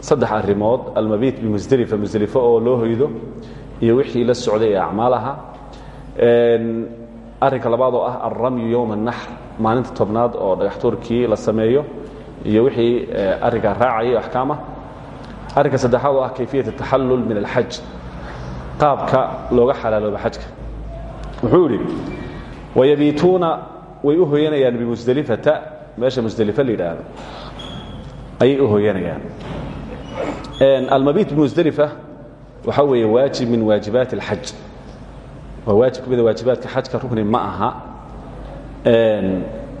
saddex arimood almabiit bimusdelifa musdelifo oo loo hoydo iyo wixii la socday ee acmaalaha. Arrinka labaad oo ah alramyu yowma anaxr maalinta tobnaad oo dhagaxtuurkii la sameeyo iyo wixii eh, arrinkaa raacaya axkaamah arrinka saddexaad oo ah kayfiyat taxallul min alxaj qaabka looga xalaalooba xajka. Wuxuu idhi wayabiituuna way u hoyanayaan bimusdelifata meesha musdelife la yidhaahdo ayay u hoyanayaan almabiit bimusdelifa waxaa weeye waajib min waajibaati اlxaj waa waajib ka mida waajibaadka xajka rukni ma aha.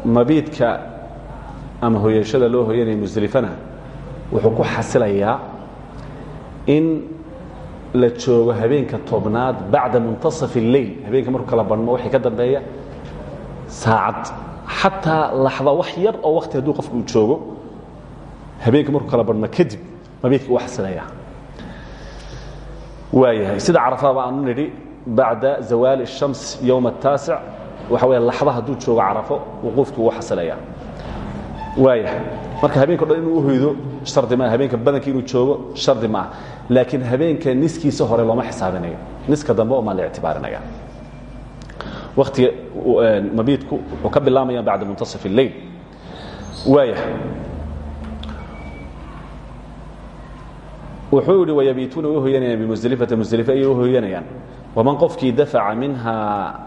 Mabiidka ama hoyashada loo hoyanaya musdelifana wuxuu ku xasilayaa in la joogo habeenka tobnaad bacda muntasaf اleyl habeenka markuu kala banmo waxay ka dambeeya saacad. Xataa laxda wax yar oo wakti hadduu qofku joogo habeenka markuu kala banmo kadib mabiidka u xasilaya waayahay sida carafaba aanu nidhi bacda zawaali الshams yowma الtaasic waxa weya laxda hadduu joogo carafo wuquufkii uu xasilaya waayahay marka habeenka o dhan inuu uhoydo shardi maa habeenka badankii inuu joogo shardi maaha laakiin habeenka niskiisa hore looma xisaabinayo niska dambe omaa la ictibaarinaya waktiga mabiidku wuxuu ka bilaamaya bacda muntasif اleyl waayahay wuxuu yihi wayabiituuna way uhoyanayaan bimusdelifata musdelife ayay uhoyanayaan waman qofkii dafaca minhaa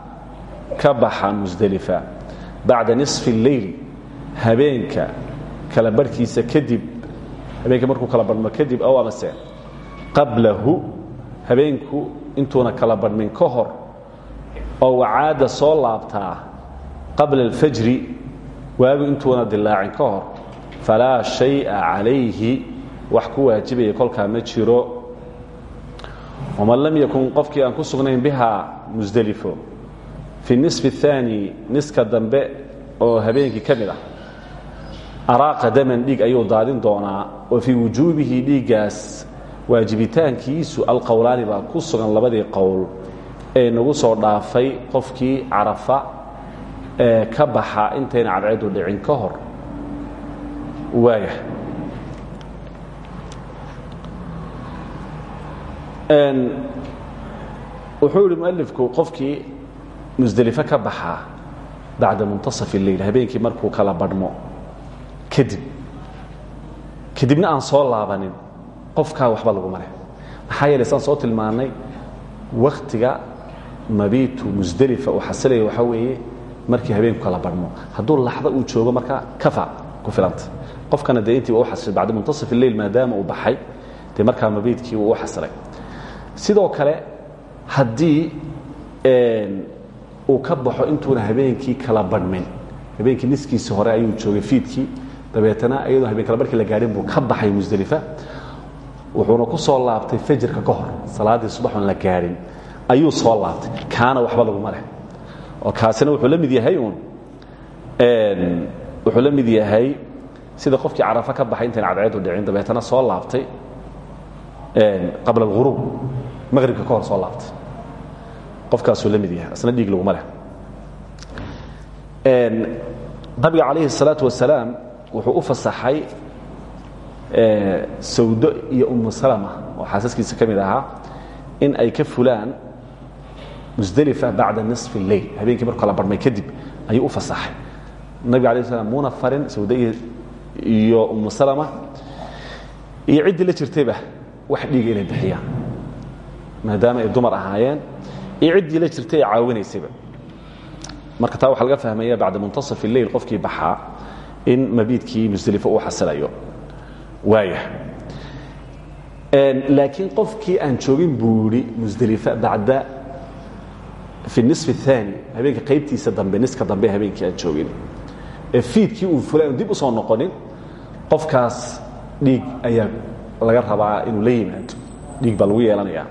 ka baxa musdelifa bacda nisfi اleyl habeenka kala barhkiisa kadib habeenka markuu kala barhmo kadib ow amase qablahu habeenku intuuna kala barhmin ka hor oo wacaada soo laabtaa qabla اlfajri waagu intuuna dilaacin ka hor falaa shayءa calayhi wax ku waajibaya kolkaa ma jiro. Waman lam yakun qofkii aan ku sugnayn bihaa musdelifo fi nisfi اthaani niska dambe oo habeenkii ka mid ah. daman dhiig ayuu daadin doonaa. Oo fii wujuubihi dhiiggaas waajibitaankiisu alqowlaani baa ku sugan labadii qowl ee nagu soo dhaafay qofkii carafa ee ka baxa intayna cadceedu dhicin ka hor. Waaya. Wuxuu yihi mualifku qofkii musdelifo ka baxaa bacda muntasaf اleyl habeenkii markuu kala badhmo kadib kadibna aan soo laabanin qofkaa waxba laguma leh maxaa yeelay saan soo tilmaannay wakhtiga mabiitu musdelifa uu xasilaya waxaa weeye markii habeenku kala badhmo. Hadduu laxda uu joogo markaa kafa ku filanta. Qofkana dee intii waa u xasilay bacda muntasaf اleyl maadaama uu baxay dee markaa mabiidkii wuu u xasilay sidoo kale haddii uu ka baxo intuuna habeenkii kala badhmin habeenkii niskiisii hore ayuu joogay fiidkii dabeetana iyadoo habeen kala barkii la gaadhin buu ka baxay musdelifa wuxuuna ku soo laabtay fajirka ka hor salaaddii subaxoon la gaadhin ayuu soo laabtay. Kaana waxba laguma leh. Oo kaasina wuxuu la mid yahay uun wuxuu la mid yahay sida qofkii carafa ka baxay intayn cadceedu dhicin dabeetana soo laabtay qabla alghuruub maqhribka ka hor soo laabtay qofkaasuu la mid yahay asna dhiig laguma leh nabiga calayhi الsalaaةu wasalaam wuxuu u fasaxay sawdo iyo umu salama oo xaasaskiisa ka mid ahaa in ay ka fulaan musdelifa bacda nisfi اleyl habeenkii markuu kala barhmay kadib ayuu u fasaxay nabiga alay slam muuna farin sawdo iyo umu salama iyo ciddii la jirtayba wax dhiiga inay bixiyaan maadaama ay dumar ahaayeen iyo ciddii la jirtay ee caawinaysayba marka taa waxaa laga fahmaya bacda muntasaf اleyl qofkii baxaa in mabiidkii musdelifo uu xasilayo waaya laakiin qofkii aan joogin buu yidhi musdelifa bacda fi nisfi الثaani habeenka qaybtiisa dambe niska dambe habeenkii aan joogin ee fiidkii uu fulay dib u soo noqonin qofkaas dhiig ayaa laga rabaa inuu la yimaado. Dhiig baa lagu yeelanaya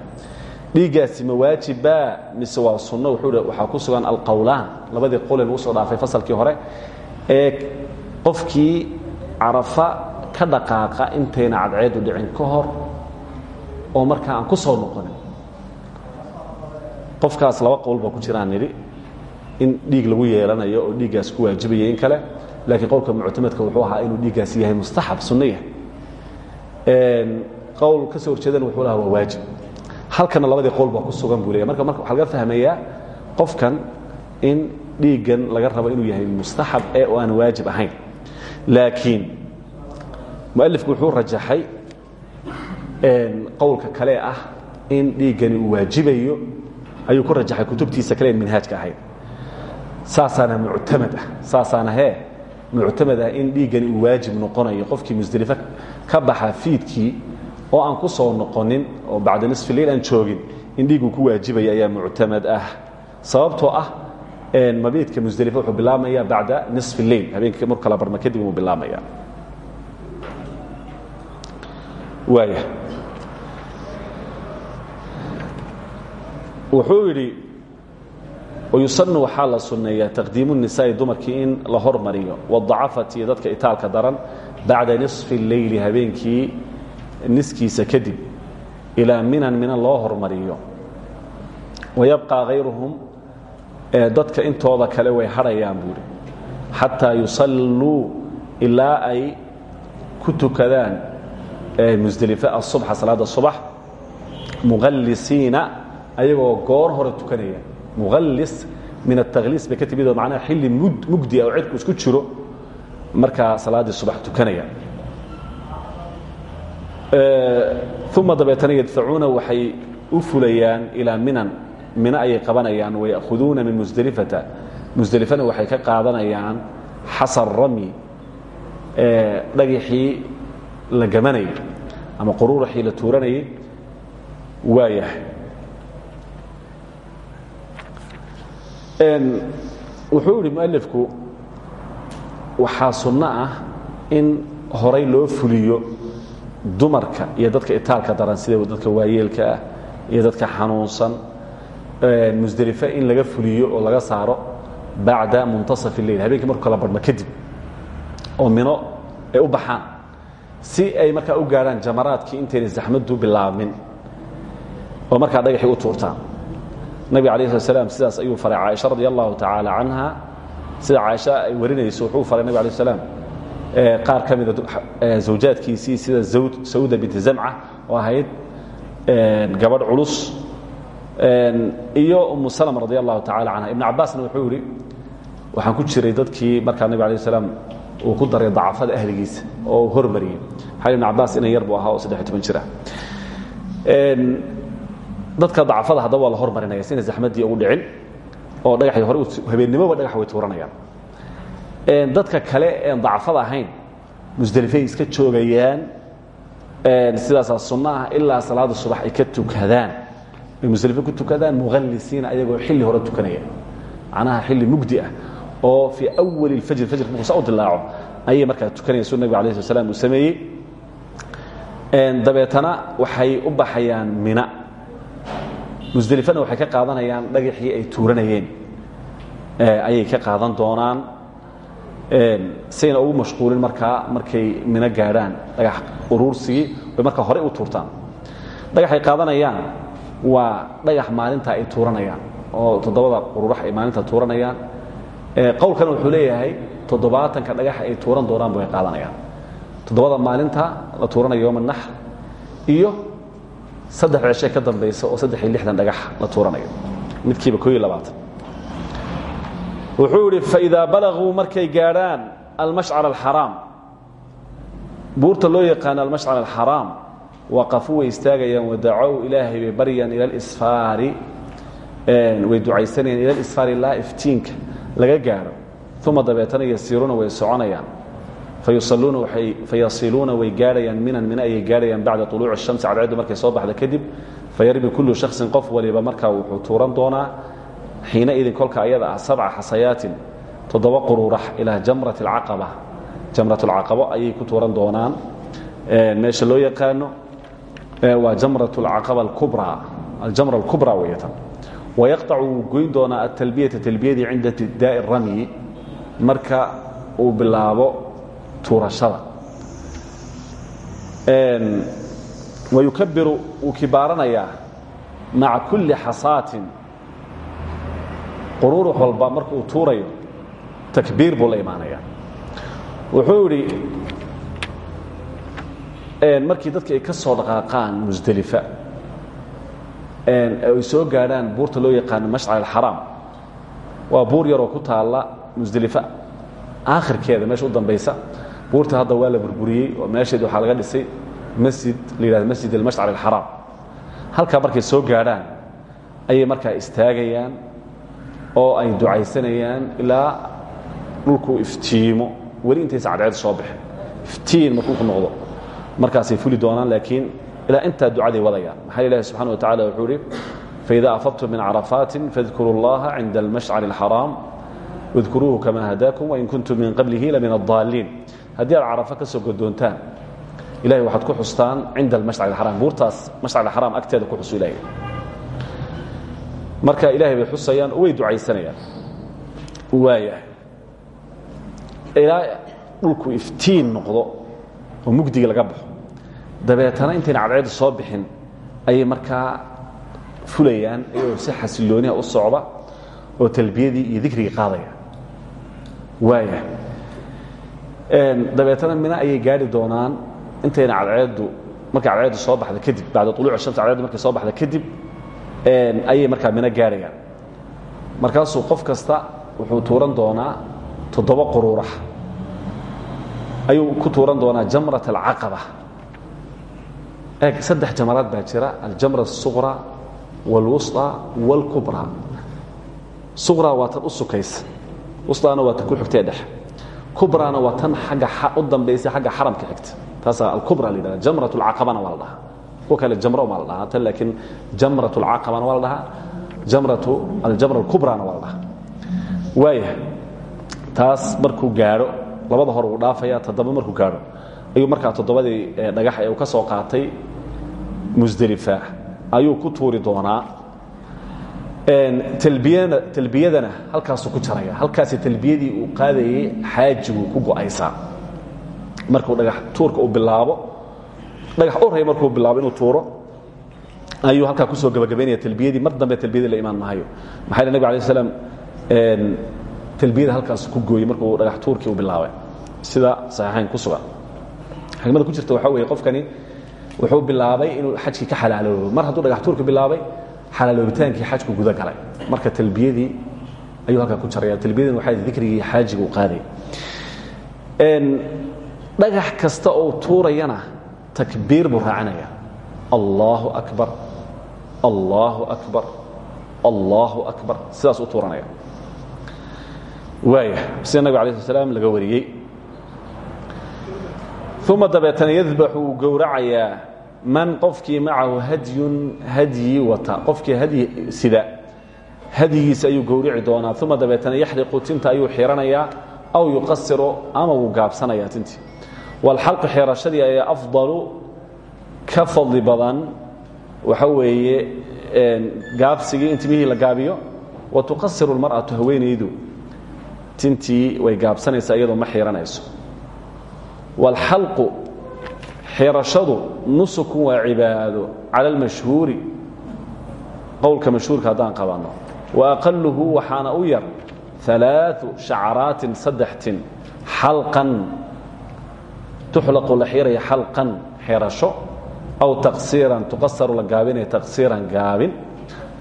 dhiiggaasi ma waajibbaa mise waa sunno? Wuxuu waxaa ku sugan alqowlaan labadii qole lagu soo dhaafay fasalkii hore. Ee qofkii carafa ka dhaqaaqa intayna cadceedu dhicin ka hor oo markaa aan ku soo noqonin. Qofkaas laba qowl baa ku jiraan nidhi in dhiig lagu yeelanayo oo dhiiggaas ku waajibaya in kale. Laakiin qowlka muctamadka wuxuu ahaa inuu dhiiggaas yahay mustaxab sunno yahay qowl ka soo horjeedana wuxuu lahaa waa waajib. Halkana labadii qowl baa ku sugan buu leeya marka marka waxaa laga fahmayaa qofkan in dhiiggan laga rabo inuu yahay mustaxab ee oo aan waajib ahayn. Laakiin mualifku wuxuu rajaxay qowlka kale ah in dhiiggani uu waajibayo. Ayuu ku rajaxay kutubtiisa kale en minhaajka ahayd. Saasaana muctamad ah. Saasaana hee muctamad ah in dhiiggani uu waajib noqonayo. Qofkii musdelifo ka baxa fiidkii oo aan ku soo noqonin oo bacda nisfi leyl aan joogin in dhiigu ku waajibaya ayaa muctamad ah. Sababtoo ah mabiidka musdelifa wuxuu bilaabmaya bacda nisfi leyl habeenka marku kala barma kadib uu bilaabmaya waaya wuxuu yidhi wayusanu waxaa la sunneeyaa taqdiimu nisaa'i dumarkii in la hormariyo wadacafati iyo dadka itaalka daran bacda nisfi اleyli habeenkii niskiisa kadib ilaa minan mina loo hormariyo. Wayabqى hayruhum dadka intooda kale way hadhayaan buuri xataa yusalluu ilaa ay ku tukadaan musdelife asubxa salaada subax muqallisiina ayagoo goor hore tukanaya. Muqallis min atakliis bay ka timid oo macnaha xilli mugdi ah oo isku jiro markaa salaaddii subax tukanaya. Uma dabeetana yadfacuuna waxay u fulayaan ilaa minan. Mino ayay qabanayaan waya'khuduuna min musdelifata musdelifana waxay ka qaadanayaan xasan rami dhagixii la gamanayay ama quruuraxii la tuuranayay waayahay. Wuxuu mualifku waxaa sunno ah in horay loo fuliyo dumarka iyo dadka itaalka daran sida dadka waayeelka ah iyo dadka xanuunsan. Musdelife in laga fuliyo oo laga saaro bacda muntasaf اleyl habeenkii markuu kala barhmo kadib oo mino ay u baxaan si ay markaa u gaadhaan jamaraadkii intayna zaxmadu bilaabmin oo markaa dhagaxii u tuurtaan. Nabiga alayh slat slam sidaas ayuu faray caaisha radi allahu tacaala canha sida caaisha ay warinayso wuxuu faray nabig alay slam qaar ka mida zawjaadkiisii sida sawda binti zamca oo ahayd. Gabadh culus. Iyo umu salm radi allahu tacala canha ibn cabaasna wuxuu yidhi waxaan ku jiray dadkii markaa nabig alay slam uu ku daray dacafada ahligiisa oo uu hormariyey. Xal ibn cabaas inan yar buu ahaa oo saddex toban jira. Dadka dacafada haddaba waa la hormarinaya sina zaxmadii ugu dhicin oo dhagaxii hore habeennimoba dhagax way tuuranayaan. Dadka kale een dacafada ahayn musdelifay iska joogayaan sidaasaa sunno ah ilaa salaada subax ay ka tukadaan. Ay musdelifo ku tukadaan muqallisiina ayagoo xilli hore tukanaya. Macnaha xilli mugdi ah oo fii awali اlfajr fajrka markuu saa u dilaaco ayay markaa tukanaya suu nabig alayh slat slam uu sameeyey. Dabeetana waxay u baxayaan mina musdelifana waxay ka qaadanayaan dhagaxii ay tuuranayeen. Ayay ka qaadan doonaan. Sayna ugu mashquulin markaa markay mino gaadhaan dhagax uruursigii way markaa horey u tuurtaan. Dhagaxay qaadanayaan waa dhagax maalinta ay tuuranayaan oo toddobada qururax ay maalinta tuuranayaan. Qowlkana wuxuu leeyahay toddobaatanka dhagax ay tuuran doonaan bay qaadanayaan. Toddobada maalinta la tuuranayo yowma naxr iyo saddex ceshe ka dambaysa oo saddex iyo lixdan dhagax la tuuranayo. Midkiiba koo iyo labaatan. Wuxuu idhi faidaa balaguu markay gaadhaan almashcar alxaraam buurta loo yaqaano almashcar alxaraam waqafuu way istaagayaan wadacow ilaahay bay baryaan ila lisfaari way ducaysanayaan ila lisfaari ilaa iftiinka laga gaadho. Uma dabeetana yasiiruuna way soconayaan fayasiluuna way gaadhayaan minan mina ayay gaadhayaan bacda uluuci الshamsi cadceeddu markay soo baxda kadib fayarmi kullu shaksin qof waliba markaa wuxuu tuuran doonaa xiina idin kolka ayada ah sabca xasayaatin toddoba quruurax ilaa jamrat اlcaqaba jamrat اlcaqabo ayay ku tuuran doonaan meesha loo yaqaano waa jamrat اlcaqaba اkubra aljamra اlkubra weeyatan wayaqطacu wuu goyn doonaa atalbiyata talbiyadii cinda ibtidaaءi الramyi marka uu bilaabo tuurashada. Wayukabiru wuu kibaaranayaa maca kulli xasaatin quruurux walba marka uu tuurayo takbiir buu la imaanaya wuxuu idhi markii dadka ay ka soo dhaqaaqaan musdelifa ay soo gaadhaan buurta loo yaqaano mashcar alxaraam waa buur yaroo ku taalla musdelifa aakhirkeeda meesha u dambaysa buurta hadda waa la burburiyey oo meesheed waxaa laga dhisay masjid la yidhahdo masjid almashcar alxaraam halkaa markay soo gaadhaan ayay markaa istaagayaan oo ay ducaysanayaan ilaa dhulku iftiimo weli intaysa cadceed soo baxin iftiin markuu ku noqdo. Markaasay fuli doonaan laakiin ilaa intaa ducaday wadayaan. Maxaa ilaahi subxana wa tacala wuxuu idhi faida afadtum min carafaatin fadkuru اllaha cinda almashcari alxaraam wadkuruuhu kama hadaakum wain kuntum min qablihi lamin addaaliin haddii aad carafa ka soo godoontaan ilahay waxaad ku xustaan cinda almashcar اxaraam buurtaas mashcar اxaraam agteeda ku xusu ilahay marka ilahay bay xusayaan way ducaysanayaan. Waayahay ilaa dhulku iftiin noqdo oo mugdiga laga baxo. Dabeetana intayna cadceedda soo bixin ayay markaa fulayaan iyagoo si xasilooniha u socda oo talbiyadii iyo dikrigii qaadaya. Waaya dabeetana mina ayay gaari doonaan intayna cadceeddu markay cadceeddu soo baxda kadib bacda uluuc shamsi cadceeddu markay soo baxda kadib ayay markaa mina gaarayaan markaasuu qof kasta wuxuu tuuran doonaa toddoba quruurax ayuu ku tuuran doonaa jamrat alcaqaba eeg saddex jamaraad baa jira aljamra الsuqra wاlwusطى wاlkubra suqra waa tan u sukaysa wusطana waa tan ku xigtee dhex kubrana waa tan agga u dambaysa xagga xaramka xigta taasaa alkubra la yidhahda jamrat اlcaqabana waa la dhahaa kuwa kale jamro ma la dhahaa tan laakiin jamrat اlcaqabana waa la dhahaa jamratu aljamra اlkubrana waa la dhahaa waaya taas markuu gaadho labada hor uu dhaafaya toddoba markuu gaadho ayuu markaa toddobadii dhagax ee uu ka soo qaatay musdelifa ayuu ku tuuri doonaa talbiyana talbiyadana halkaasuu ku jaraya. Halkaasi talbiyadii uu qaadayey xaajigu ku go'aysaa. Markuu dhagax tuurka uu bilaabo dhagax u ray markuu bilaabo inuu tuuro ayuu halkaa ku soo gabagabaynaya talbiyadii. Mar dambe talbiyadii la imaan maayo. Maxaa yidhi nabig alay slam talbiyada halkaas ku gooyey markuu dhagax tuurkii u bilaabay. Sida saxiixayn ku sugan. Xikmada ku jirta waxaa weeye qofkani wuxuu bilaabay inuu xajkii ka xalaaloobo. Mar hadduu dhagax tuurka bilaabay xalaaloobitaankii xajku guda galay. Marka talbiyadii ayuu halkaa ku jaraya talbiyadin waxaa dikrigii xaajiga u qaaday dhagax kasta oo tuurayana takbiir buu raacinaya. Allahu akbar allahu akbar allahu akbar. Sidaas u tuuranaya. Waaya sida nabig alay laga wariyey. Uma dabeetana yadbaxu wuu man qofkii macahu hadyun hadyi wata. Qofkii hadyi sida. Hadyigiisa ayuu gowrici doonaa uma dabeetana yaxriqu tinta ayuu xiranayaa aw yuqasiru ama wuu gaabsanayaa tintii walxalqu xirashadii ayaa afdalu ka fadli badan waxa weeye gaabsigii in timihii la gaabiyo wa tuqasiru اlmar'atu haweenaydu tintii way gaabsanaysaa iyadoo ma xiranayso. Wاlxalqu xirashadu nusukun waa cibaado cala almashhuuri qowlka mashhuurka haddaan qabanno wa aqaluhu waxaana u yar alaau shacaraatin saddextin xalqan. Tuxlaqu la xiraya xirasho. Aw taqsiiran tuqasaru la gaabinaya gaabin.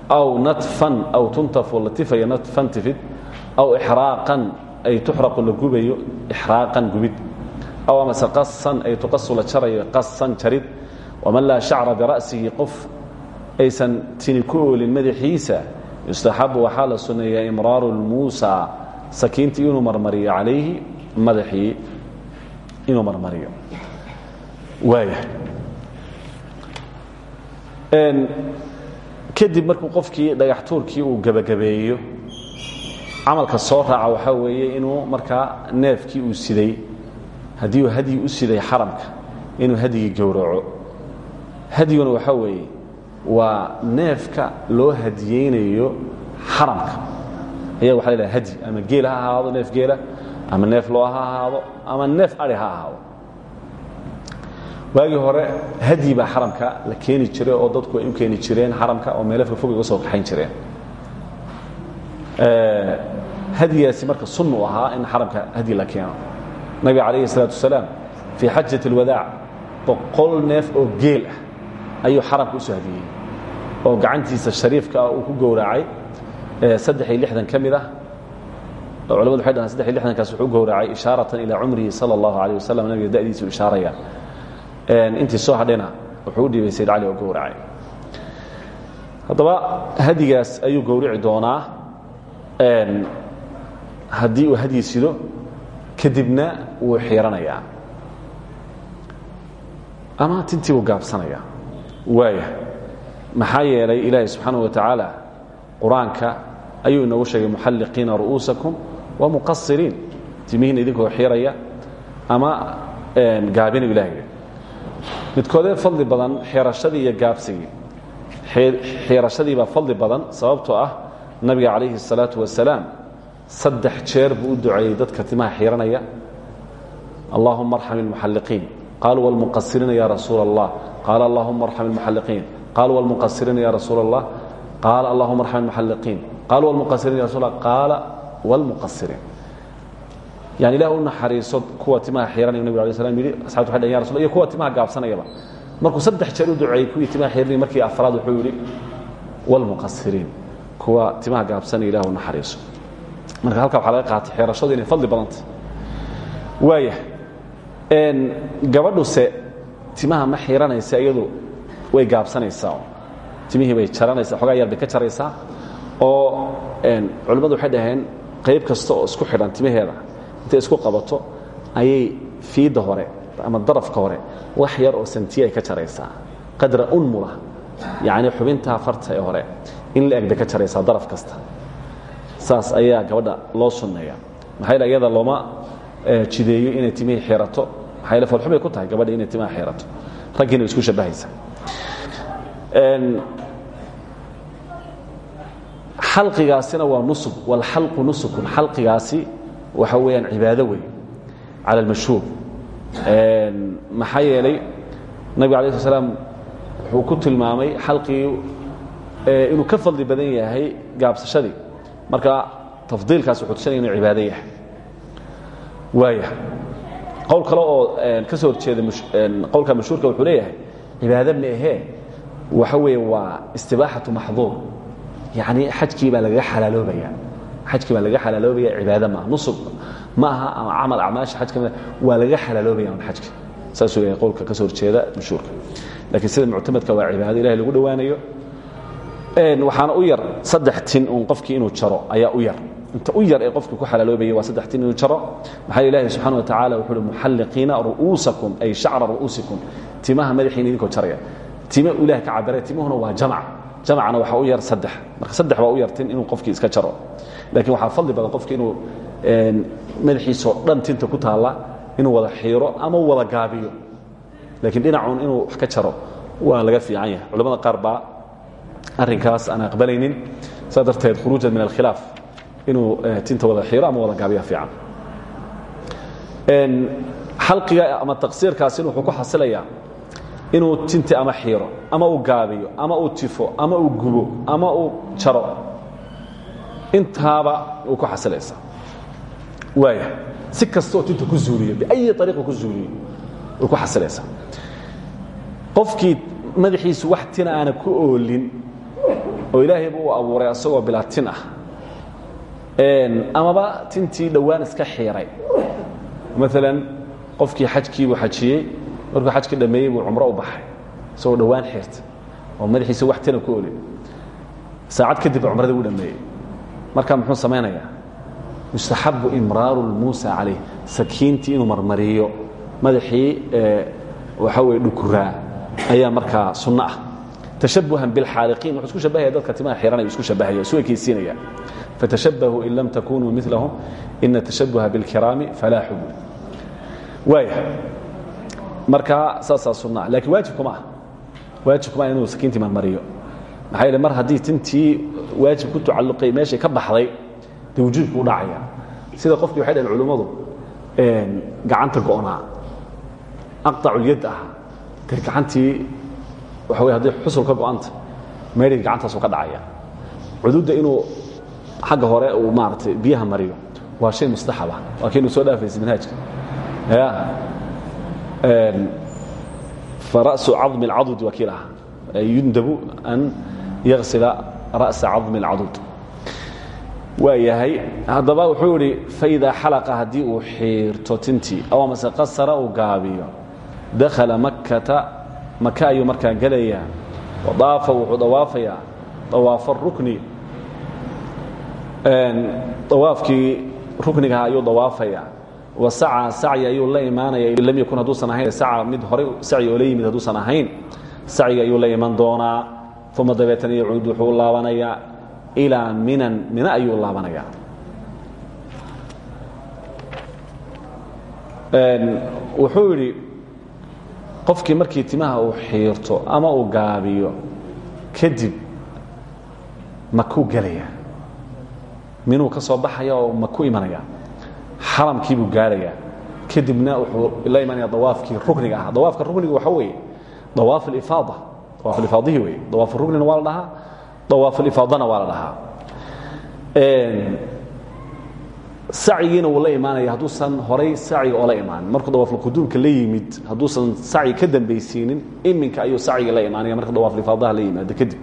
Aw natfan aw tuntafu la natfan tifid. Aw ixraaqan ay tuxraqu la gubayo gubid aw amase qasan ay tuqasu la jarayo qasan jarid waman laa shacra bira'sihi qof aysan tini ku oolin madaxiisa yustaxabu waxaa la sunneeyaa imraaru lmuusa sakiintii inuu marmariyo calayhi madaxii inuu marmariyo waaya kadib markuu qofkii dhagax tuurkii uu gebagabeeyo camalka soo raaca waxaa weeye inuu markaa neefkii uu siday haddii uu hadyi u siday xaramka inuu hadyigii gowraco. Hadyiguna waxaa weeye waa neefka loo hadiyeynayo xaramka. Ayaa waxa la hadyi. Ama geel ha ahaado neef geela. Ama neef loo ha ahaado. Ama neef ari ha ahaado. Waagii hore hadyi baa xaramka la keeni jiray oo dadku ay u keeni jireen xaramka oo meelo fogfog uga soo kaxayn jireen. Hadyigaasi marka sunn u ahaa in xaramka hadyi la keeno nabiga calayhi salaatu wasalaam fii xajat alwadaac boqol neef oo geel ah ayuu xaramka oo gacantiisa shariifka uu ku gowracay saddex iyo lixdan ah. waxay dhahaan saddex iyo lixdankaas gowracay ishaaratan ilaa cumrihi sala allahu calayh wasalam nabiga da'diisu ishaarayaan intii soo hadhayna wuxuu u sayid cali oo gowracay. Haddaba hadigaas ayuu gowrici doonaa. Haddii uu hadyi sido kadibna wuu xiiranayaa ama tintii buu gaabsanayaa waaya maxaa yeelay ilaahay subxaanaه wa tacaala qur-aanka ayuu inoogu sheegay muxalliqiina ru'uusakum wamuqasiriin timihiina idinkoo xiiraya ama gaabina ilahay midkoodee fadli badan xeerashadii iyo gaabsigii xiirashadii baa fadli badan sababtoo ah nabiga calayhi الsalaaةu wasalaam saddex jeer buu u duceeyey dadka timaha xiiranaya allahuma arxam اlmuxalliqiin qaaluu wاlmuqasiriina ya rasuula الlah qaala allahuma arxam اlmuxalliqiin qaaluu wاlmuqasiriina ya rasuula الlah qaala allahuma arxam اlmuxalliqiin qaaluu wاlmuqasiriina ya rasul allah qaala wاlmuqasiriin yani ilah u naxariiso kuwa timaha xiiranaya nabig alay slam yidhi asxabtu waxay dhhen ya rasul iyo kuwa timaha gaabsanayaba markuu saddex jeer u duceeyey kuwii timaha xiiranaya markii afraad wuxuu yidhi wاlmuqasiriin kuwa timaha gaabsanaya ilah u naxariiso marka halkaa waxaa laga qaatay xeerashadu inay fadli badantah waaya gabadhuse timaha ma xiiranaysa iyadu way gaabsanaysaa timihii bay jaranaysaa xogaa yar bay ka jaraysaa oo culimmadu waxay dhaheen qayb kasta oo isku xidhan timaheeda intay isku qabato ayay fiidda hore ama darafka hore wax yar oo santiya ay ka jaraysaa. Qadra unmula yacni xubintaa farta ee hore in la eg bay ka jaraysaa daraf kasta saas ayaa gabadha loo sunneeya maxaa iyada looma jideeyo inay timihii xiirato. Maxaa yeel foolxumay ku tahay gabadha inay timaha xiirato. Raggiina isku shabbahaysa xalqigaasina waa nusug walxalqu nusukun. Xalqigaasi waxa weeyaan cibaado wey cala almashhuur maxaa yeelay nabiga alay sl slam wuxuu ku tilmaamay xalqigii inuu ka fadli badan yahay gaabsashadii marka tafdiilkaas wuxuu tusinaya inuu cibaado yahay. Waaya qowl kale oo ka soo horjeeda qowlka mashhuurka wuxuu leeyahay cibaado ma ahee waxa weeye waa istibaaxatu maxduur. Yacni xajkii baa lagaga xalaaloobaya xajkii baa lagaga xalaaloobaya cibaado maaha nusub ma aha ama camal acmaasha xajka waa lagaga xalaaloobaya un xajka. Saasuu leeyahay qowlka ka soo horjeeda mashhuurka. Laakiin sida muctamadka waa cibaado ilahay lagu dhowaanayo waxaana u yar saddex tin uun qofkii inuu jaro ayaa u yar. Inta u yar ee qofkii ku xalaaloobaya waa saddex tin inuu jaro. Maxaa ilaahi subxana wa tacala wuxuu uhi muxalliqiina ru'uusakum ay shacra ru'uusikum. Timaha madaxiina idinkoo jaraya. Time u ilahi ka cabiray timuhuna waa jamc jamcna waxaa u yar saddex. Marka saddex baa u yar tin inuu qofkii iska jaro. Laakiin waxaa fadli badan qofki inuu madaxiisoo dhan tinta ku taalla inuu wada xiiro ama wada gaabiyo. Laakiin dhinacuun inuu wax ka jaro waa laga fiican yahay. Culamada qaar baa arrinkaas aan aqbalaynin saa darteed khuruujan min alkhilaaf inuu tinta wada xiiro ama wada gaabiya fiican. Xalqiga ama taqsiirkaasina wuxuu ku xasilayaa inuu tinti ama xiiro ama uu gaabiyo ama uu tifo ama uu gubo ama uu jaro intaaba uu ku xasilaysaa waaya si kastaoo tinta ku zuuliyo biayi ariiqa ku zuuliyo way ku xasilaysaa qofkii madaxiisu wax tina aana ku oolin oo ilaahayba uu abuuray asagoo bilaa tin ah amaba tintii dhowaan iska xiiray. Maalan qofkii xajkiibuu xajiyey markuu xajka dhameeyey buu cumro u baxay isagoo dhowaan xiirtay oo madaxiisa wax tina ku olin. Saacad kadib cumradii u dhameeyey. Marka muxuu samaynayaa? Mustaxabu imraaru lmuusa calayh sakiintii inuu marmariyo. Madaxii waxaa weye dhukuraa ayaa markaa sunno ah tashabuhan bilxaaliqiin wuxuu isku shabahaya dadka timaha xiranaya isku shabahaya isu ekaysiinaya fatashabahuu in lam takunuu milahum ina tashabuha bilkiraami falaaxu waaya markaa saasaa waajib kuma ah waajib kuma ah inuu sakiintii marmariyo maxaa yeele mar haddii tintii waajib ku tacalluqay meeshay ka baxday dee wujuubku u dhacaya. Sida qofkii waxay dhaheen culummadu gacanta go'naa aqطaculyad ah dee gacantii waxa wey hadday xusul ka go'anta maydhiga gacantaasu ka dhacaya. Cududda inuu xagga hore uu maaratay biyaha mariyo waa shay mustaxaba waa kaynu soo dhaafaysa manhaajka ya fara'su cadmi اlcadudi waa kii yundabu an yagsila ra'sa cadmi اlcadud waa yahay haddaba wuxuu idhi faidaa xalaqa haddii uu xiirto tintii aw amase qasara gaabiyo dakhala makkata maka ayuu markaa gelayaa wadaafa wuxuu dawaafayaa dawaafa rukni. Dawaafkii ruknigaha ayuu dawaafayaa. Wa saca sacyi ayuu la imaanaya lam yakun hadduusan ahayn saca mid horay sacyi la yimid hadduusan ahayn sacyiga ayuu la iman doonaa. Uma dabeetana yacuud wuxuu laabanayaa ilaa minan mina ayuu laabanayaa. Wuxuu qofkii markii timaha uu xiirto ama uu gaabiyo kadib makuu gelaya minuu ka soo baxaya oo maku imanaya xaramkii buu gaarayaa kadibna wuxuu la imanaya dawaafkii rukniga ah dawaafka rukniga waxa weeye dawaaf alifaada dawaaf alifaadihi wey dawaaf rugnina waa la dhahaa dawaaf alifaadana waa la dhahaa sacyigiina wuu la imaanaya. Hadduusan horay sacyiga oo la imaanin markuu dawaafulquduumka la yimid hadduusan sacyi ka dambaysiinin iminka ayuu sacyiga la imaanaya marka dawaaflifaadaha la yimaado kadib.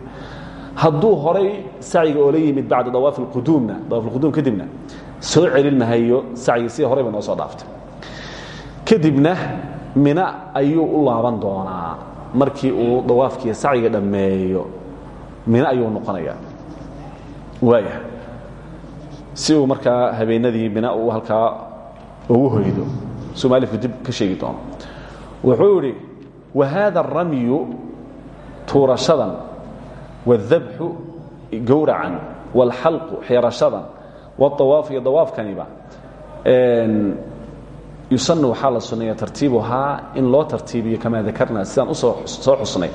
Hadduu horay sacyiga oo la yimid bacda dawaaf اlquduumna dawaafulquduum kadibna soo celin mahayo sacyiga sida horey ba noo soo dhaaftay. Kadibna mina ayuu u laaban doonaa. Markii uu dawaafkiiyo sacyiga dhammeeyo mina ayuu noqonaya waaya si uu markaa habeenadii mina uu halkaa ugu hoydo suu maalifku dib ka sheegi doono wuxuu idhi wahada اramyu tuurashadan wاdabxu gowracan wاlxalqu xeerashadan wاطawaafu iyo dawaafkaniba yusanu waxaa la suneeya tartiibuhaa in loo tartiibiyo kamaa dakarna sidaan usoo soo xusnay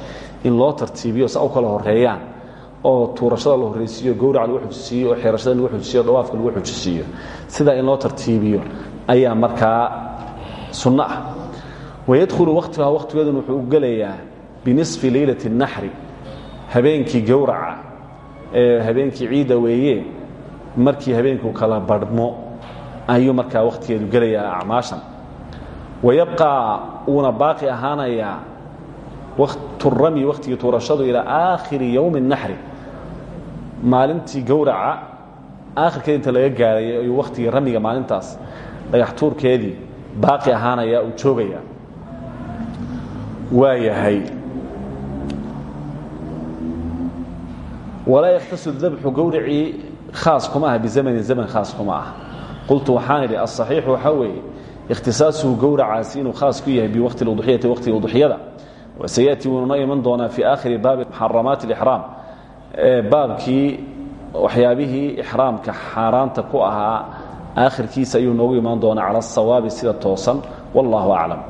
in loo tartiibiyo sa u kala horeeyaan oo tuurashada la horreysiiyo gowraca lagu xujisiiyo oo xeerashada lagu xujisiyo o lagu xujisiiyo. Sidaa in loo tartiibiyo ayaa markaa sunno ah. Wayadkhulu wakhtihaa wakhtigeedun wuxuu u binisfi leylati اnaxri habeenkii gowraca ee habeenkii ciidda weeye. Markii habeenku kala badhmo ayuu markaa wakhtigeedu gelayaa acmaashan. Wayabqaa uuna baaqi ahaanayaa waktu rami wakhtigii tuurashadu ilaa aakhiri yowmi اnaxri maalintii gowraca aakhirkeed inta laga gaarayay ayuu wakhtigii ramiga maalintaas dhagax tuurkeedii baaqi ahaanayaa uu joogayaa. Waa yahay walaa yakhtasu dabxu gowracii khaas kuma aha bizamani zaman khaas kuma ah qultu waxaan idhi asaxiixu waxaa weeye ikhtisaasuhu gowracaasi inuu khaas ku yahay biwaqti udiyati waqtiga udxiyada waseyaati wuununa iman doonaa fii aakhiri baabi muxaramaati اlixraam baabkii waxyaabihii ixraamka xaaraanta ku ahaa aakhirkiisa ayuu noogu imaan doonaa cala asawaabi sida toosan. Wallaahu aclam.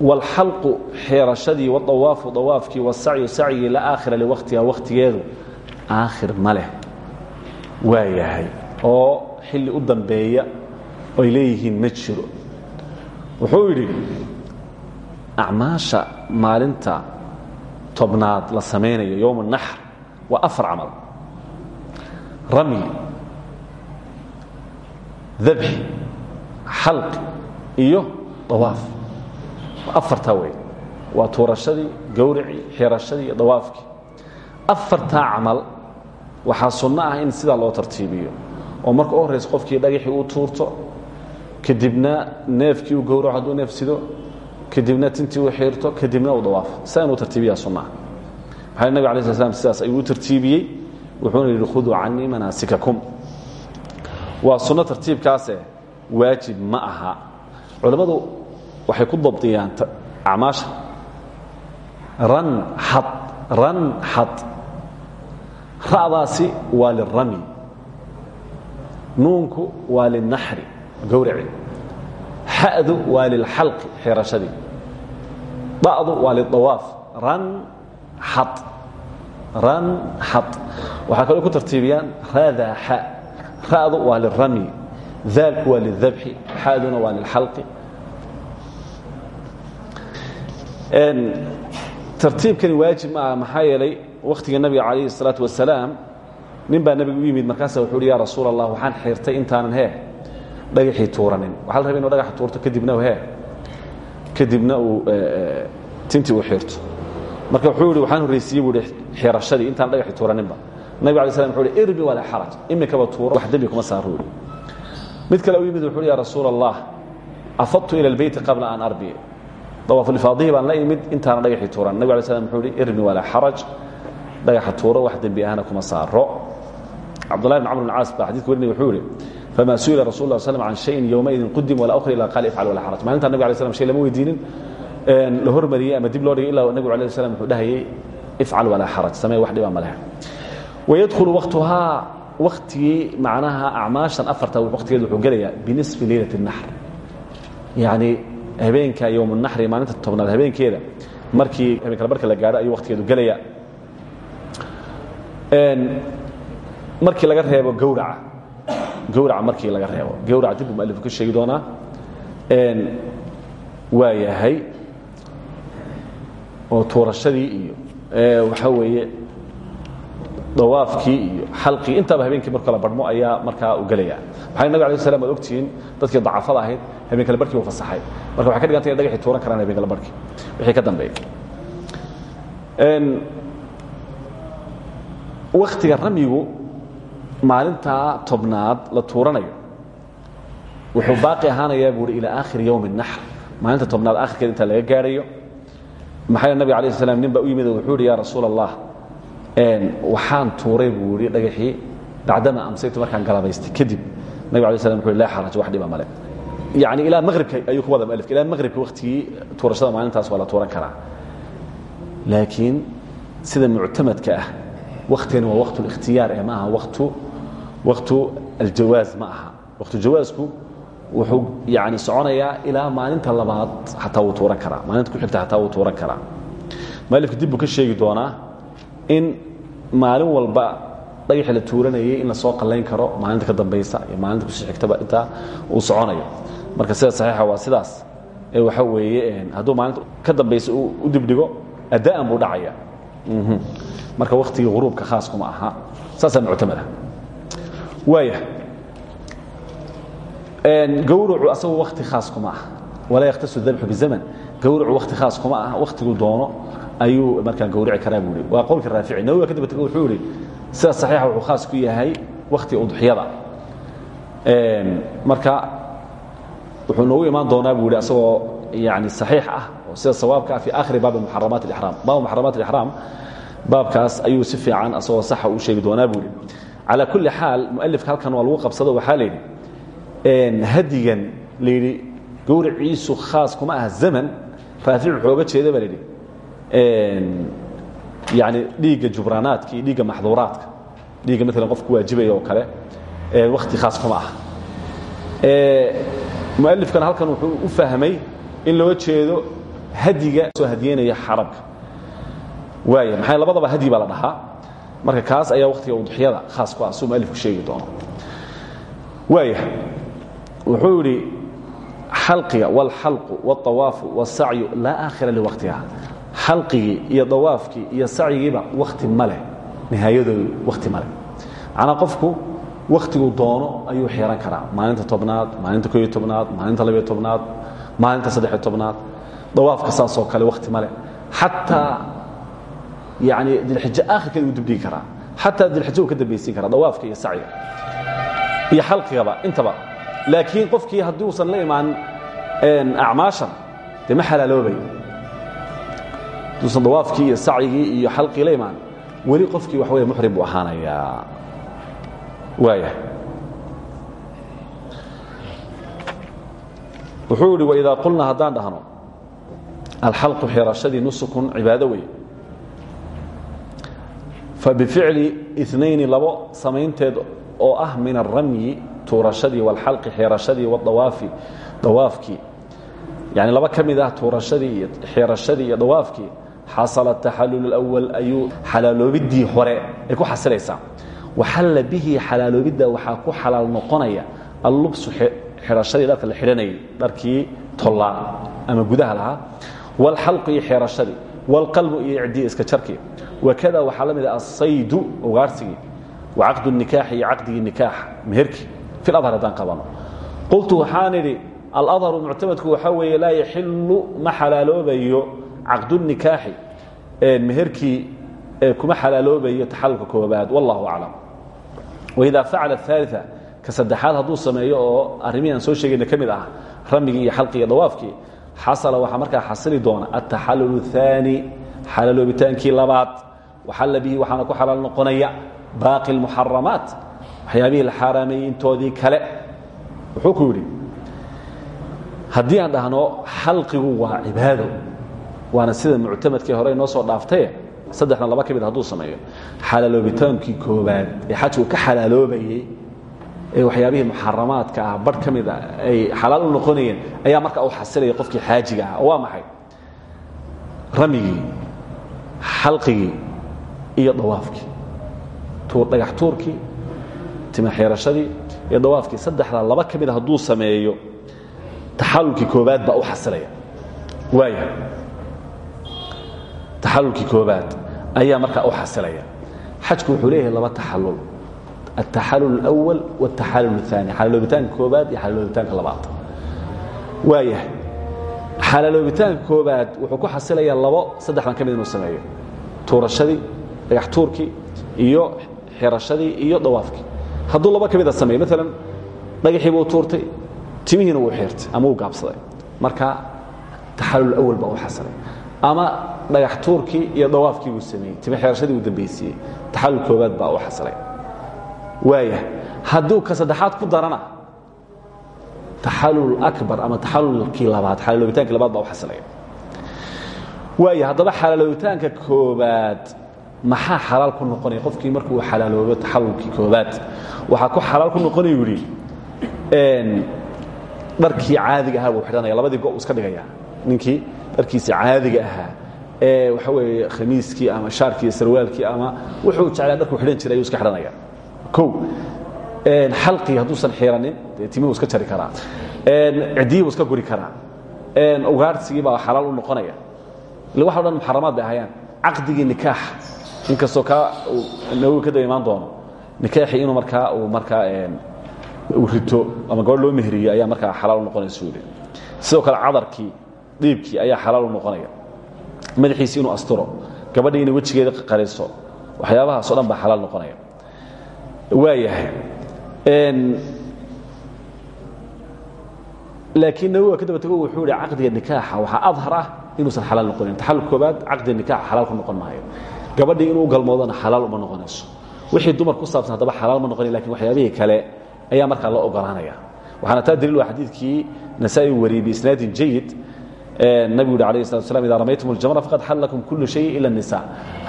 Walxalqu xeerashadii wadawaafu dawaafkii wasacyu sacyigii la aakhira liwaqtiha wakhtigeedu aakhir ma leh. Waa yahay oo xilli u dambeeya oy leeyihiin ma jiro. Wuxuu yidhi acmaasha maalinta tobnaad la samaynayo yowma naxr waa afar camal. Ramyi dabxi xalqi iyo dawaaf. Afartaa wey waa tuurashadii gowracii xirashadii iyo dawaafkii. Afartaa camal waxaa sunno ah in sidaa loo tartiibiyo. Oo marka u horraysa qofkii dhagaxii uu tuurto kadibna neefkii uu gowraco hadduu neef sido kadibna tintii uu xiirto kadibna uu dawaafo. Sidaa inuu tartiibiyaa sunnaah maxaa nabig alay sl slam sidaas ayuu u tartiibiyey wuxuuna yidhi khuduu canii manaasikakum waa sunno tartiibkaase waajib ma aha culammadu waxay ku dabdiyaan acmaasha ranxad ranxad ra'daasi waa lirami nuunku waa lilnaxri gowraci xa'du waa lilxalqi xirashadii da'du waa lidawaaf ran xad ran xad waxaa kaloo ku tartiibiyaan raadaa xa. Ra'du waa lirami daalku waa lildabxi xaaduna waa lilxalqi. Tartiibkani waajib ma aha maxaa yeelay wakhtiga nabiga calayhi الsalaatu wasalaam nin baa nabiga u yimid markaasa wuxu uhi ya rasuul allah waxaan xirtay intaanan hee? Dhagaxii tuuranin. Waxa la rabay inu dhagaxa tuurto kadibna hee? Kadibna uu tintii uu xirto marka wuxuu yihi waxaan horraysiiyey buu ihi xirashadii intaan dhagaxii tuuraninba nabig alay slam wuxu uhi irmi walaa xaraj imikaba tuuro wax dembi kuma saaro yidhi. Mid kale u yimid wuxu uhi ya rasuul allah afadtu ila albeyti qabla an arbiya dawaafulifaadihii baan la imid intaana dhagaxii tuuran. Nabig alay slam wuxuu ihi irmi walaa xaraj dhagaxa tuuro wax dembi ahna kuma saaro cabdullahi bn camr bn caas baa xadidka warinaya wuxuu yihi fama su'ila rasul lla slam can shayin yowmaidin qudim walaa ukhri ila qaala ifcal walaa xaraj maalintaa nabig alay slam shay lama weydiinin la hormariyey ama dib loo dhigay ila nabigu ala slam wuxuu dhahayay ifcal walaa xaraj samee wax dhiba ma leh wayadkhulu waktuhaa waktigii macnaha acmaashan afarta waktigeed wuxuu gelayaa binisfi leylati اnaxr yacni habeenka yowm naxri maalinta tobnaad habeenkeeda markii habeenkale marka la gaadho ayuu waktigeedu gelayaa. Markii laga reebo gawraca gawraca markii laga reebo gawraca dib uu muallifu ka sheegi doonaa waa yahay oo tuurashadii iyo waxaa weeye dawaafkii iyo xalqii intaaba habeenkii marku kala barhmo ayaa markaa u gelaya. Waxay nabig alay slam ad ogtihiin dadkii dacafada ahayd habeen kale barkii uu fasaxay. Marka waxay ka dhigantay in dhagaxii tuuran karaan habeen kale barkii wixii ka dambeeya waktiga ramyigu maalintaa tobnaad la tuuranayo wuxuu baaqi ahaanayaa buuhi ilaa aakhiri yowm الnaxr maalinta tobnaad akhirkeeda intaa laga gaarayo maxaa nabig ala sl nin baa u yimid wuxuu hi ya rasuul allah waxaan tuuray buu yidhi dhagaxii bacdama amsaytu markaan galabaystay kadib nabig ala sl u la xaraj wax dhiba male yani ilaa maqribka ayuu ku wada malifka ilaa maqribka wakhtigii tuurashada maalintaas waa la tuuran karaa. Laakiin sida muctamadka ah wakhtigani waa waqtu اlikhtiyaar ee ma aha watu waktu aljawaaz ma aha. Waqtu jawaasku wuxuu yani soconayaa ilaa maalinta labaad xataa wuu tuuran karaa. Maalinta ku xigta xataa wuu tuuran karaa. Mualifka dib buu ka sheegi doonaa in maalin walba dhagaxii la tuuranayay in la soo qallayn karo maalinta ka dambaysa iyo maalinta ku sii xigtaba intaa uu soconayo. Marka sida saxiixa waa sidaas. Ee waxa weeye hadduu maalinta ka dambaysa u dibdhigo ada'an buu dhacaya. Marka waktigii huruubka khaas kuma aha. Saasaa muctamada. Waaya gawrucu asagu wakti khaas kuma ah walaa yakhtasu dabxu bizaman. Gawrucu wakti khaas kuma ah waktiguu doono ayuu markaa gawrici karaa buu i waa qowlka raafici. Nawiga ka daba tego wuxuu ihi sida saxiixa wuxuu khaas ku yahay waktiga udxiyada. Marka wuxuu noogu imaan doonaa buu ihi asagoo yani saxiix ah oo sida sawaabka ah fi aakhiri baabi muxaramaat اlixraam baabu muxaramaat اlixraam baabkaas ayuu si fiican asagoo saxa u sheegi doonaa buu ihi calaa kulli xaal mualifka halkan waa lagu qabsado waxaa la yidhi hadigan la yidhi gawriciisu khaas kuma aha zaman raafic wuxuu oga jeeda baa la yidhi yani dhiigga jubraanaadka iyo dhiigga maxduuraadka dhiigga maalan qofku waajibaya oo kale wakti khaas kuma ah mualifkana halkan wuxuu u fahmay in loo jeedo hadiga soo hadiyeynaya xarabka. Waaya maxaa labadaba hadyi baa la dhahaa? Marka kaas ayaa waktiga udxiyada khaas ku ah suu mualifku sheegi doono. Waaya wuxuu yidhi xalqiga wاlxalqu wاطawaafu wالsacyu laa aakhira liwaktiha xalqigii iyo dawaafkii iyo sacyigiiba wakti ma leh nihaayadoodu wakti ma leh macnaa qofku wakhtiguu doono ayuu xihan karaa maalinta tobnaad maalinta ko iyo tobnaad maalinta labiyo tobnaad maalinta saddexiyo tobnaad dawaafka saasoo kale wakti ma leh xataa yani dilxijo aakhirkeeda wuu dibdhigi karaa xataa dilxijo uu ka dambaysiin karaa dawaafka iyo sacyiga iyo xalqigaba intaba laakiin qofkii haddii uusan la imaan acmaashan dee ma xalaaloobay haduusan dawaafkii iyo sacyigii iyo xalqii la imaan qofkii waxa wey muxrim buu ahaanayaa. Waaya wuxuu idhi waidaa qulnaa haddaan dhahno alxalqu xirashadii nusukun cibaado wey fabificli inayni labo samaynteed oo ah min alramyi tuurashadii wاlxalqi xeerashadii wاdawaafi dawaafkii yani laba ka mid ah tuurashadii iyo xirashadii iyo dawaafkii xasala taxalul اwal ayuu xalaaloobidii hore ay ku xasilaysaa waxalla bihi xalaaloobidda waxaa ku xalaal noqonaya allubsu xirashadii dharka la xidhanayay dharkii tollaa ama gudaha lahaa wاlxalqu iyo xeerashadii wاlqalbu iyo icdiya iska jarkii wakada waxaa la mid ah asaydu ugaarsigii wacaqdu nikaaxi iyo caqdigii nikaax meherkii iadhar haddaan abano qultu waxaan idhi aladaru muctamadku waxaa weeye laa yaxilu ma xalaaloobayo caqdunikaaxi meherkii kuma xalaaloobayo taxalulka koobaad wallahu aclam. Waidaa facala aalia ka saddexaad hadduu sameeyo oo arrimihii soo sheegayna ka mid ah iyo xalqii iyo dawaafkii xasala waxaa markaa xasili doona altaxalul aani xalaaloobitaankii labaad. Waxalla bihi waxaana ku xalaal noqonaya baaqi lmuxaramaat waxyaabihii la xaaraameeyey intoodii kale. Wuxuu ku yidhi haddii aan dhahno xalqigu waa cibaado. Waana sida muctamadkii hore inoo soo dhaaftaye saddexna laba ka mid hadduu sameeyo. Xalaaloobitaankii koobaad ee xajku ka xalaaloobayey ee waxyaabihii muxaramaadka ah barh ka mida ay xalaal u noqonayeen ayaa marka u xasilaya qofkii xaajiga ah. Oo waa maxay? Ramigii xalqigii iyo dawaafkii dhagax tuurkii timaxeerashadii iyo dawaafkii saddexdaa laba ka mida hadduu sameeyo taxalulkii koobaad baa u xasilaya waaya taxalulkii koobaad ayaa markaa u xasilaya xajku wuxuu leeyahay laba taxalul التaxalل الأول والتaxalل الثاني xalaloobitaanka koobaad iyo xalaloobitaanka labaad waayahay xalaloobitaanka koobaad wuxuu ku xasilayaa labo saddexdan ka mid inuu sameeyo tuurashadii dhagax tuurkii iyo xirashadii iyo dawaafkii hadduu laba ka mida sameeyo maalan dhagaxii buu tuurtay timihiina wuu xirtay ama uu gaabsaday. Marka taxalul أwal baa u xasilay ama dhagax tuurkii iyo dawaafkii buu sameeyey timi xirashadii uu dambaysiiyey taxalul koobaad baa u xasilay waaya hadduu ka saddexaad ku darana taxalul akbar ama taxalulkii labaad xalaloobitaankii labaad baa u xasilaya waaya haddaba xalaaloobitaanka koobaad maxaa xalaal ku noqonaya qofkii markuu xalaaloobo taxalulkii koobaad waxaa ku xalaal ku noqonaya yidhi dharkii caadiga ahaa buu xidhanaya. Labadii go iska dhigaya ninkii dharkiisii caadiga ahaa ee waxa weeye khamiiskii ama shaarkii sarwaalkii ama wuxuu jeclaa dharkuu xidhan jiray ayuu iska xidhanaya. Xalqii hadduusan xiiranin dee timihuu iska jari karaa. Ciddiyihuu iska guri karaa. Ugaarhsigii baa xalaal u noqonaya. Ille waxa o dhan muxaramaad bay ahayaan. Caqdigii nikaax. Inkastoo kaa nawowi ka daba imaan doono nikaaxii inuu markaa uu markaa uu rito ama gabadh loo meheriyo ayaa markaa xalaal u noqonaysa yidhi sidoo kale cadarkii dhiibkii ayaa xalaal u noqonaya. Madaxiisi inuu asturo gabadhii inay wejigeeda qariso waxyaabahaasoo dhan baa xalaal noqonaya. Waayahay laakiin nawowi ka daba tego wuxuu ihi caqdiga nikaaxa waxaa adhar ah inuusan xalaal noqonin. Taxalul koobaad caqdiga nikaaxa xalaal ku noqon maayo. Gabadhii inuu galmoodana xalaal uma noqonayso wixii dumar ku saabsan haddaba xalaal ma noqonayn lakin waxyaabihii kale ayaa markaa loo ogolaanaya waxaana taa daliil waa xadiidkii nasaa-i wariyey biisnaadin jayid nabigu yidhi alayh salatu slam ida ramaytum اljamra faqad xal lakum kulu shay ila الnisa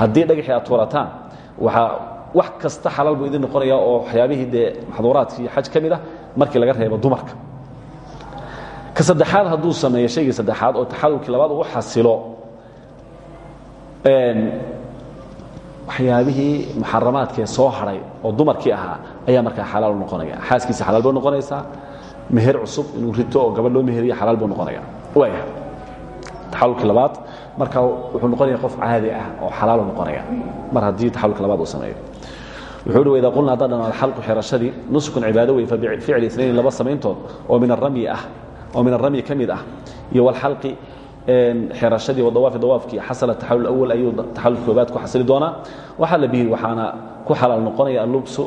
haddii dhagaxii aad tuurataan waxaa wax kasta xalaal buu idin noqonaya oo waxyaabihii dee maxduuraadkii xaj ka mid ah markii laga reebo dumarka ka saddexaad hadduu sameeyo shaygii saddexaad oo taxalulkii labaad uu xasilo waxyaabihii muxaramaadkee soo haray oo dumarkii ahaa ayaa markaa xalaal noqonaya. Xaaskiisa xalaal buu noqonaysaa. Meher cusub inuu rito oo gabadh loo meheriya xalaal buu noqonaya. Waaya taxalulkii labaad marka wuxuu noqonaya qof caadi ah oo xalaalu noqonaya. Mar haddii taxalulka labaad uu sameeyo. Wuxuu hi wida qulna haddaan dhan alxalqu xirashadii nuskun cibaado wey faficli inayn laba samayntood oo min aramyi ah oo min aramyi ka mid ah iyo walxalqi xirashadii wadawaafi dawaafkii xasala taxalul awal ayuu taxalul koobaad ku xasili doonaa. Waxala bihi waxaana ku xalaal noqonaya allubsu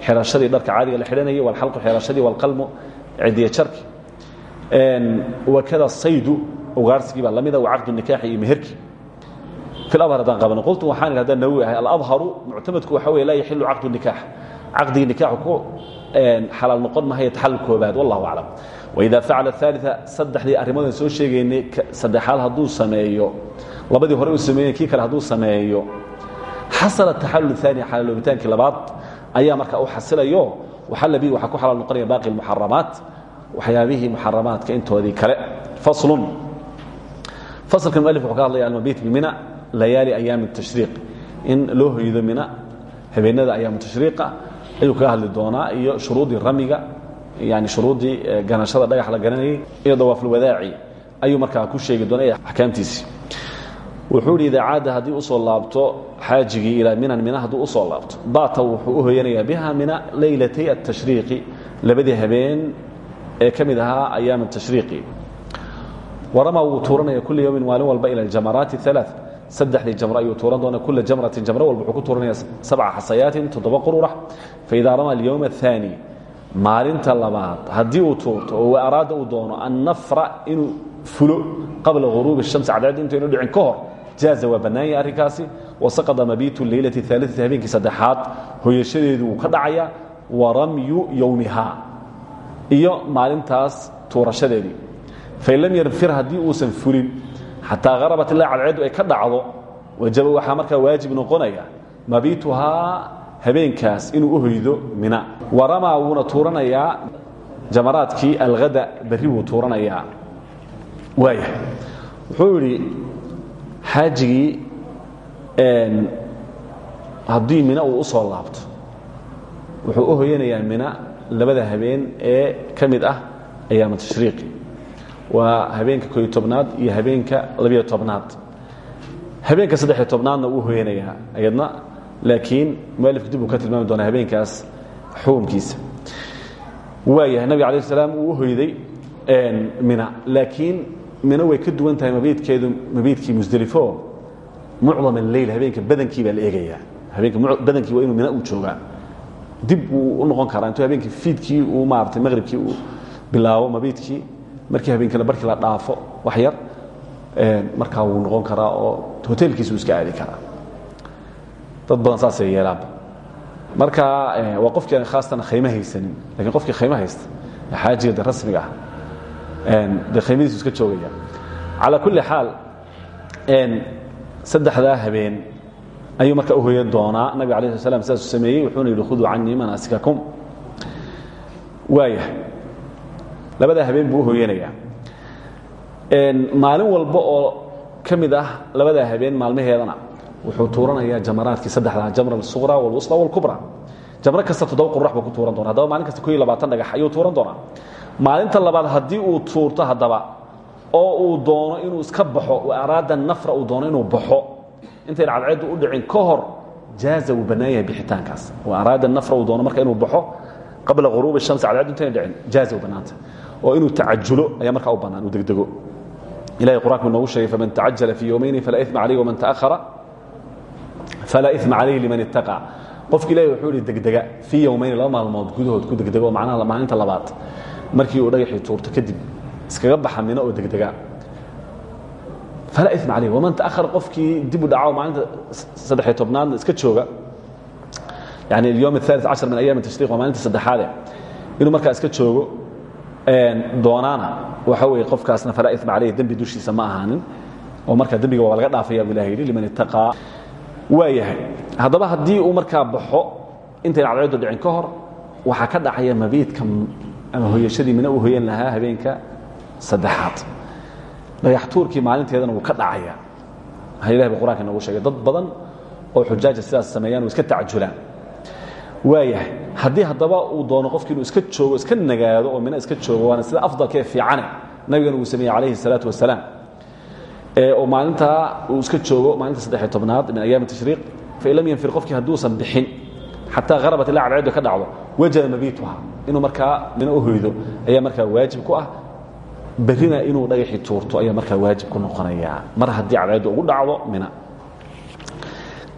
xirashadii dharka caadiga la xidhanayay walxalqu xirashadii walqalmu cidiya jarki. Wakada saydu ugaarsigii baa lamida wacaqdu nikaaxi iyo meherki. Fi adhar haddaan qabano qultu waxaan idhi haddaan nawowi ahay aladharu muctamadku waxa weye laa yaxilu caqdu nikaax. Caqdigii nikaaxu ku xalaal noqon mahayo taxalul koobaad wallahu aclam waida facala aalia saddexdii arrimoodaan soo sheegaynay saddexaad hadduu sameeyo labadii hore uu sameeyey kii kale hadduu sameeyo. Xasala taxalul aani xalaaloobitaankii labaad ayaa markaa u xasilayo waxalla bihi waxaa ku xalaal noqonaya baaqi muxaramaat waxyaabihii muxaramaadka intoodii kale. Faslun. Faslka mualif wuxuu ka hadlaya almabiit bimina layaali ayaami tashriiq. In loo hoydo mina habeenada ayaamu tashriiqa ayuu kaga hadli doonaa iyo shuruudii ramiga yani shuruudii ganashada dhagax la garanayay iyo dawaafulwadaaci ayuu markaa ku sheegi doona axkaamtiisii wuxuu idhi idaa caada haddii u soo laabto xaajigii ilaa minan mina hadduu u soo laabto. Baata wuxuu u hoyanayaa biha mina leylatay atashriiqi labadii habeen ee ka mid ahaa ayaam atashriiqi warama wuu tuuranaya kulli yowmin maalin walba ila aljamaraati alaa saddexdii jamro ayuu tuuran doona kula jamratin jamro walba wuxuu ku tuuranaya sabca xasayaatin toddoba qururax faidaa rama alyowm aلثaani maalinta labaad haddii uu tuurto oo araada uu doono an nafra inuu fulo qabla huruubi shams cadceed intaynu dhicin ka hor jaaza waa bannaanyah arrinkaasi. Wasaqada mabiitu leylati aalii habeenkii saddexaad hoyashadeedu wuu ka dhacayaa wa ramyu yowmihaa iyo maalintaas tuurashadeedii. Fain lam yarfir haddii uusan fulin xataa harabat ilaa cadceeddu ay ka dhacdo wajaba waxaa markaa waajib noqonaya mabiituhaa habeenkaas inuu u hoydo mina waramaa wuuna tuuranayaa jamaraadkii alhada berri buu tuuranayaa waaya wuxuu idhi xaajigii haddii mina uu soo laabto. Wuxuu u hoyanayaa mina labada habeen ee ka ah ayaama tashriiqi waa habeenka koyo tobnaad iyo habeenka labiyo tobnaad. Habeenka saddexiyo tobnaadna wuu hoyanayaa ayadna laakiin mualifku dib ka tilmaami doonaa habeenkaas xukumkiisa waayahay nabig alay salaam uu u hoyday mina. Laakiin mina way ka duwan tahay mabiidkeedu mabiidkii musdelifo mucdam alleyl habeenka badankii baa la eegayaa. Habeenka badankii waa inuu mina uu joogaa. Dib wuu u noqon karaa intuu habeenkii fiidkii uu maaratay maqhribkii uu bilaabo mabiidkii. Markii habeenkale barkii la dhaafo wax yar markaa wuu noqon karaa oo hoteelkiisu iska aadi karaa. Dad badan saasay yeelaanba marka waa qofkii aan khaastan khaymo haysanin lakiin qofkii khaymo haysta xaajiga de rasmiga ah dee khaymadiisu iska joogaya. Calaa kulli xaal saddexdaa habeen ayuu marka u hoyan doonaa. Nabig alay sl slam sidaasuu sameeyey wuxuuna yidhi khuduu canii manaasikakum. Waaya labadaa habeen buu u hoyanayaa. Maalin walba oo ka mid ah labadaa habeen maalmaheedana wuxuu tuuranayaa jamaraadkii saddexdaa jamra asuqra walwusla walkubra jamro kasta toddoba qururax buu ku tuuran doona haddaba maalin kasta ko iyo labaatan dhagax ayuu tuuran doonaa. Maalinta labaad haddii uu tuurto haddaba oo uu doono inuu iska baxo araada nafra uu doono inuu baxo intayn cadceeddu u dhicin ka hor jaaza wuu bannaan yahay bixitaankaas araada nafra uu doono marka inuu baxo qabla ghuruubi shamsi cadceeddu intayna dhicin jaaza way bannaanta oo inuu tacajulo ayaa markaa u bannaan uu degdego. Ilahay qur'anku inoogu sheegay faman tacajala fii yowmayni falaa ima calayh waman ta'ahara falaa ima calayh liman ittaqa. Qofka ilahi wuxuu idhi degdega fii yowmayni laba maalmood gudahood ku degdego macnaha maalinta labaad. Markii uu dhagaxii tuurto kadib iskaga baxa oo degdega. Falaa ima calayh waman taahar qofkii dib u dhaco maalinta saddexiy tobnaadna iska jooga. Yani alyowm aali cashar min ayaami tashriiq waa maalinta saddexaade inuu markaa iska joogo doonaana waxa weye qofkaasna falaa ima caleyh dembi dushiisa ma ahaanin. Oo markaa dembiga waa laga dhaafaya bu liman ittaqaa waa yahay. Haddaba haddii uu markaa baxo intayn cadceeddu dhicin ka hor waxaa ka dhacaya mabiidka ama hoyashadii mina uu hoyan lahaa habeenka saddexaad. Dhagax tuurkii maalinteedana wuu ka dhacaya. Ha ilahi ba qur'anka inoogu sheegay dad badan oo xujaaja sidaas sameeyaan oo iska tacajulaan waayahay haddii haddaba uu doono qofki inuu iska joogo iska nagaado oo mina iska joogo waana sida afdalka ee fiicane. Nabigana uu sameeyey calayhi الsalaatu wasalaam oo maalintaa uu iska joogo maalinta saddexiyo tobnaad min ayaami tashriiq fain lam yanfir qofkii hadduusan bixin xataa harabat ilaa cadceeddu ka dhacdo wajaba mabiituha inuu markaa mina u hoydo ayaa markaa waajib ku ah. Berrina inuu dhagaxii tuurto ayaa markaa waajib ku noqonaya. Mar haddii cadceeddu ugu dhacdo mina.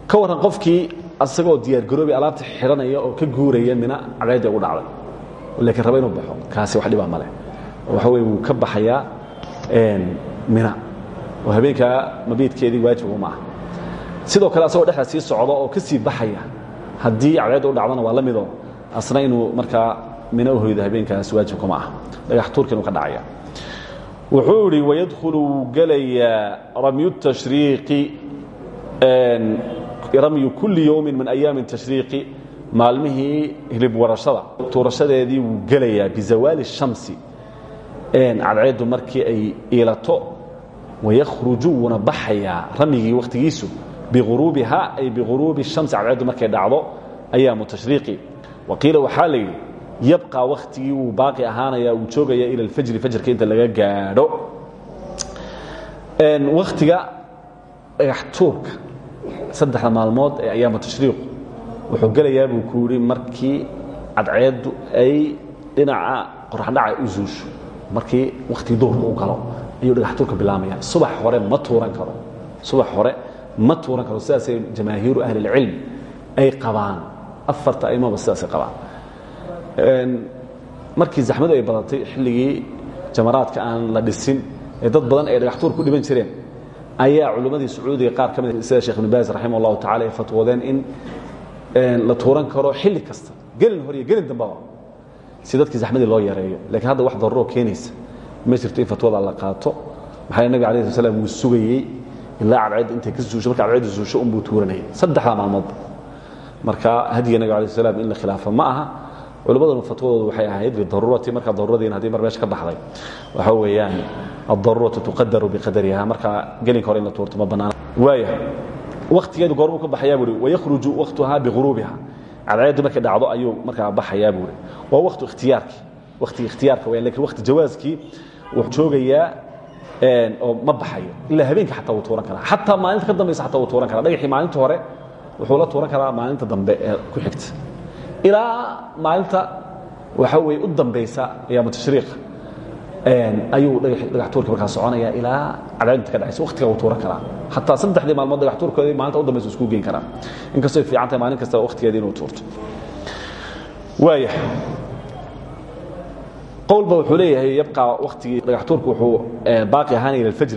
Ka warran qofkii asagoo diyaargaroobi alaabta xihanaya oo ka guuraya mina cadceedda ugu dhacday. Laakiin raba inuu baxo kaasi wax dhibaa male waxa weye wuu ka baxayaa mina oo habeenkaa mabiidkeedii waajib uma ah sidoo kale asagoo dhexda sii socdo oo ka sii baxaya haddii cadceedda u dhacdana waa la midoo asna inuu markaa mina u hoydo habeenkaas waajib kuma ah dhagax tuurka inuu ka dhacaya. Wuxuu idhi wayadkhulu wuu gelayaa ramyu tashriiqi ramyu kulli yowmin min ayaami tashriiqi maalmihii hilib warashada. Tuurashadeedii wuu gelayaa bizawaali الshamsi cadceeddu markii ay iilato wayakhruju wuuna baxayaa ramyigii wakhtigiisu biguruubiha ay biguruubi shamsi cadceeddu markay dhacdo ayaamu tashriiqi. Waqiila waxaa la yidhi yabqى wakhtigii wuu baaqi ahaanaya uu joogaya ila اlfajri fajrka inta laga gaadho. Wakhtiga dhagax tuurka saddexda maalmood ee ayaama tashriiqu wuxuu gelayaa buu ku yidhi markii cadceeddu ay dhinaca qoraxdhaca u zuusho markii wakhtigii duhurka u galo ayuu dhagax tuurka bilaamaya subax hore ma tuuran karo. Subax hore ma tuuran karo sidaasay jamaahiiru ahli اlcilm ay qabaan. Afarta aimaba sidaasay qabaan. Markii zaxmadu ay badatay xilligii jamaraadka aan la dhisin ee dad badan ay dhagax tuur ku dhiban jireen ayaa culimmadii sacuudiga qaar ka mid sida sheekh ibn baas raximah allahu tacala ay fatwoodeen in la tuuran karo xilli kasta. Gelin hor iyo gelin dambaba si dadkii zaxmadii loo yareeyo. Lakiin hadda wax daruroo keenaysa ma jirto in fatwada la qaato. Maxaa nabig alay sl wuu sugayey ilaa cadceedda intay ka suusho marka cadceedda suusho unbuu tuuranayay. Saddexdaa maalmoodba marka hadiga nabig alay slam in la khilaafo ma aha. Culimmaduna fatwadoodu waxay ahayd bidaruurati marka daruuradiina haddii mar meesha ka baxday waxa weeyaan addaruuratu tuqadaru biqadariha. Marka gelinka hore in la tuurto ma bannaana waaya wakhtigeedu goormuu ka baxayaa buuri wayakhruju wakhtuhaa biguruubiha cadceeddu markay dhacdo ayuu markaa baxayaa buuri waa waktu ikhtiyaarkii wakhtiga ikhtiyaarka weyan laakiin wakhti jawaaskii wuxuu joogayaa oo ma baxayo. Ilaa habeenka xataa wuu tuuran karaa. Xataa maalinta ka dambaysa xataa wuu tuuran karaa. Dhagaxii maalinta hore wuxuu la tuuran karaa maalinta dambe ee ku xigta. Ilaa maalinta waxa weye u dambaysa ayaama tashriiq. Ayuu dhagax tuurka markaa soconaya ilaa cadceedinta ka dhacaysa. Waktiga wuu tuuran karaa. Xataa saddexdii maalmood dhagax tuurkoodii maalinta u dambaysa isku geyn karaa. Inkastoo ay fiican tahay maalin kasta waktigeeda inuu tuurto. Waaya qowlba wuxuu leeyahay yabqى waktigii dhagax tuurka wuxuu baaqi ahaanaya ila alfajri